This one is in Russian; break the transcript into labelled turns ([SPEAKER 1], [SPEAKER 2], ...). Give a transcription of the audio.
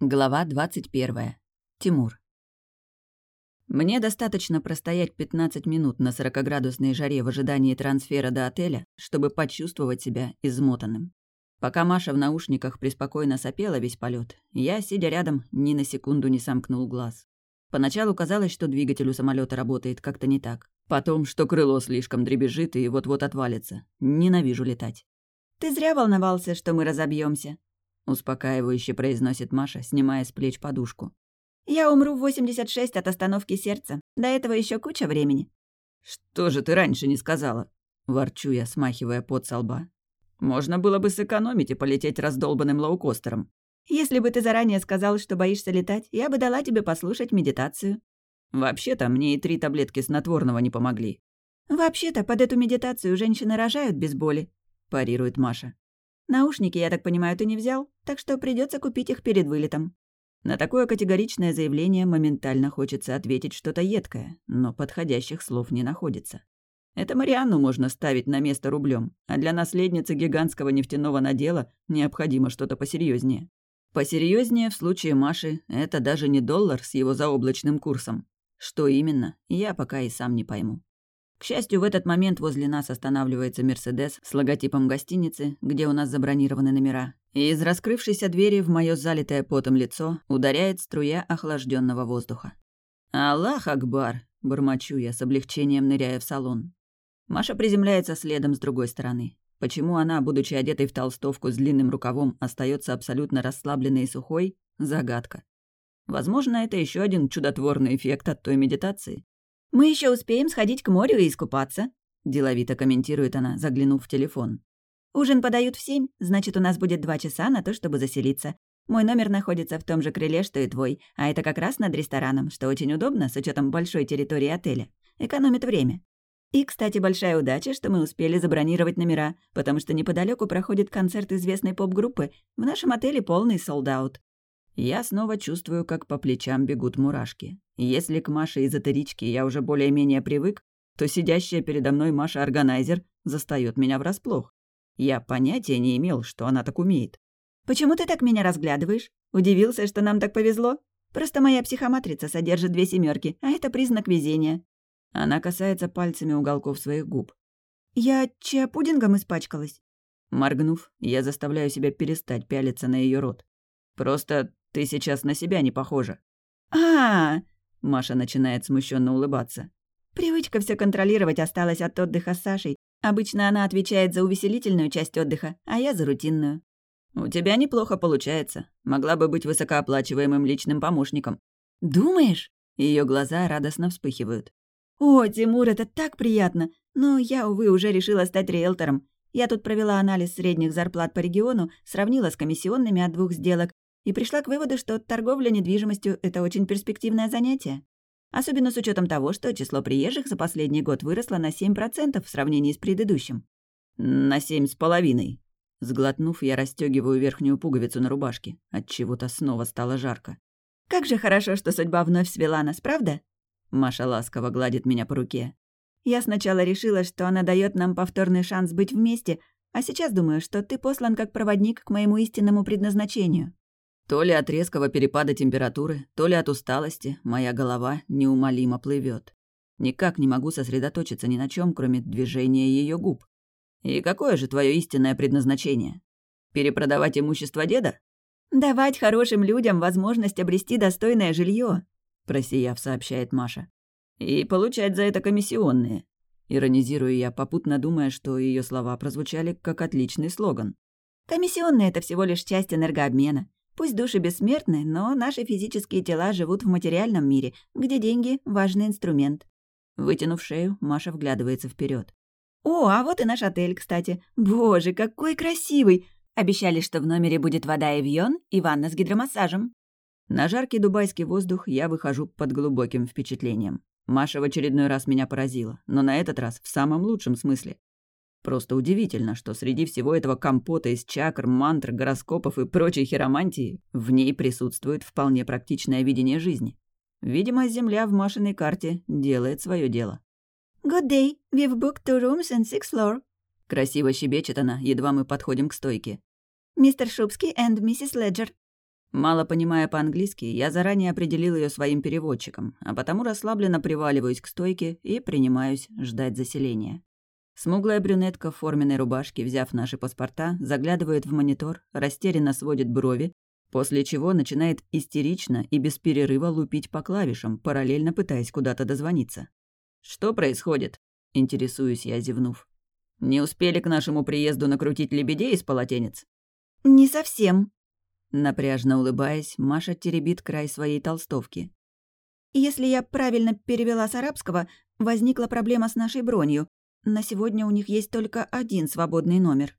[SPEAKER 1] Глава 21. Тимур. Мне достаточно простоять 15 минут на 40-градусной жаре в ожидании трансфера до отеля, чтобы почувствовать себя измотанным. Пока Маша в наушниках преспокойно сопела весь полет, я, сидя рядом, ни на секунду не сомкнул глаз. Поначалу казалось, что двигатель у самолета работает как-то не так. Потом, что крыло слишком дребезжит и вот-вот отвалится. Ненавижу летать.
[SPEAKER 2] «Ты зря волновался, что мы разобьемся,
[SPEAKER 1] успокаивающе произносит Маша, снимая с плеч подушку.
[SPEAKER 2] «Я умру в 86 от остановки сердца. До этого еще куча времени».
[SPEAKER 1] «Что же ты раньше не сказала?» – ворчу я, смахивая пот со лба. «Можно было бы сэкономить и полететь раздолбанным лоукостером».
[SPEAKER 2] «Если бы ты заранее сказал, что боишься летать, я бы дала тебе послушать медитацию».
[SPEAKER 1] «Вообще-то мне и три таблетки снотворного не помогли».
[SPEAKER 2] «Вообще-то под эту медитацию женщины рожают без боли», – парирует Маша. Наушники, я так понимаю, ты не взял, так что придется купить их перед вылетом».
[SPEAKER 1] На такое категоричное заявление моментально хочется ответить что-то едкое, но подходящих слов не находится. Это Марианну можно ставить на место рублем, а для наследницы гигантского нефтяного надела необходимо что-то посерьезнее. Посерьезнее в случае Маши это даже не доллар с его заоблачным курсом. Что именно, я пока и сам не пойму. К счастью, в этот момент возле нас останавливается «Мерседес» с логотипом гостиницы, где у нас забронированы номера, и из раскрывшейся двери в мое залитое потом лицо ударяет струя охлажденного воздуха. «Аллах Акбар!» – бормочу я с облегчением, ныряя в салон. Маша приземляется следом с другой стороны. Почему она, будучи одетой в толстовку с длинным рукавом, остается абсолютно расслабленной и сухой – загадка. Возможно, это еще один чудотворный эффект от той медитации.
[SPEAKER 2] «Мы еще успеем сходить к морю и искупаться», —
[SPEAKER 1] деловито комментирует она, заглянув в телефон.
[SPEAKER 2] «Ужин подают в семь, значит, у нас будет два часа на то, чтобы заселиться. Мой номер находится в том же крыле, что и твой, а это как раз над рестораном, что очень удобно с учетом большой территории отеля. Экономит время. И, кстати, большая удача, что мы успели забронировать номера, потому что неподалеку проходит концерт известной поп-группы. В нашем отеле полный солдат.
[SPEAKER 1] Я снова чувствую, как по плечам бегут мурашки. Если к Маше эзотеричке я уже более-менее привык, то сидящая передо мной Маша-органайзер застаёт меня врасплох. Я понятия не имел, что она так умеет.
[SPEAKER 2] «Почему ты так меня разглядываешь? Удивился, что нам так повезло? Просто моя психоматрица содержит две семерки, а это признак везения».
[SPEAKER 1] Она касается пальцами уголков своих губ.
[SPEAKER 2] «Я чиа-пудингом испачкалась?»
[SPEAKER 1] Моргнув, я заставляю себя перестать пялиться на ее рот. Просто ты сейчас на себя не похожа».
[SPEAKER 2] А,
[SPEAKER 1] Маша начинает смущенно улыбаться.
[SPEAKER 2] «Привычка все контролировать осталась от отдыха с Сашей. Обычно она отвечает за увеселительную часть отдыха, а я за рутинную».
[SPEAKER 1] «У тебя неплохо получается. Могла бы быть высокооплачиваемым личным помощником».
[SPEAKER 2] «Думаешь?»
[SPEAKER 1] Ее глаза радостно вспыхивают.
[SPEAKER 2] «О, Тимур, это так приятно! Но я, увы, уже решила стать риэлтором. Я тут провела анализ средних зарплат по региону, сравнила с комиссионными от двух сделок и пришла к выводу, что торговля недвижимостью – это очень перспективное занятие. Особенно с учетом того, что число приезжих за последний год выросло на 7% в сравнении с предыдущим.
[SPEAKER 1] На семь с половиной. Сглотнув, я расстегиваю верхнюю пуговицу на рубашке. От чего-то снова стало жарко.
[SPEAKER 2] «Как же хорошо, что судьба вновь свела нас, правда?»
[SPEAKER 1] Маша ласково гладит меня по руке.
[SPEAKER 2] «Я сначала решила, что она дает нам повторный шанс быть вместе, а сейчас думаю, что ты послан как проводник к моему истинному предназначению».
[SPEAKER 1] То ли от резкого перепада температуры, то ли от усталости моя голова неумолимо плывет. Никак не могу сосредоточиться ни на чем, кроме движения ее губ. И какое же твое истинное предназначение? Перепродавать имущество деда?
[SPEAKER 2] Давать хорошим людям возможность обрести достойное жилье,
[SPEAKER 1] просияв, сообщает Маша. И получать за это комиссионные. Иронизирую я, попутно думая, что ее слова прозвучали как отличный слоган.
[SPEAKER 2] Комиссионные – это всего лишь часть энергообмена. Пусть души бессмертны, но наши физические тела живут в материальном мире, где деньги — важный инструмент.
[SPEAKER 1] Вытянув шею, Маша вглядывается вперед.
[SPEAKER 2] «О, а вот и наш отель, кстати. Боже, какой красивый! Обещали, что в номере будет вода и вьон, и ванна с гидромассажем».
[SPEAKER 1] На жаркий дубайский воздух я выхожу под глубоким впечатлением. Маша в очередной раз меня поразила, но на этот раз в самом лучшем смысле. Просто удивительно, что среди всего этого компота из чакр, мантр, гороскопов и прочей хиромантии в ней присутствует вполне практичное видение жизни. Видимо, Земля в Машиной карте делает свое дело.
[SPEAKER 2] «Good day. We've booked two rooms and six floor».
[SPEAKER 1] Красиво щебечет она, едва мы подходим к стойке.
[SPEAKER 2] «Мистер Шубский and миссис Леджер».
[SPEAKER 1] Мало понимая по-английски, я заранее определил ее своим переводчиком, а потому расслабленно приваливаюсь к стойке и принимаюсь ждать заселения. Смуглая брюнетка в форменной рубашке, взяв наши паспорта, заглядывает в монитор, растерянно сводит брови, после чего начинает истерично и без перерыва лупить по клавишам, параллельно пытаясь куда-то дозвониться. «Что происходит?» — интересуюсь я, зевнув. «Не успели к нашему приезду накрутить лебедей из полотенец?»
[SPEAKER 2] «Не совсем»,
[SPEAKER 1] Напряжно улыбаясь, Маша теребит край своей толстовки.
[SPEAKER 2] «Если я правильно перевела с арабского, возникла проблема с нашей бронью. На сегодня у них есть только один свободный номер».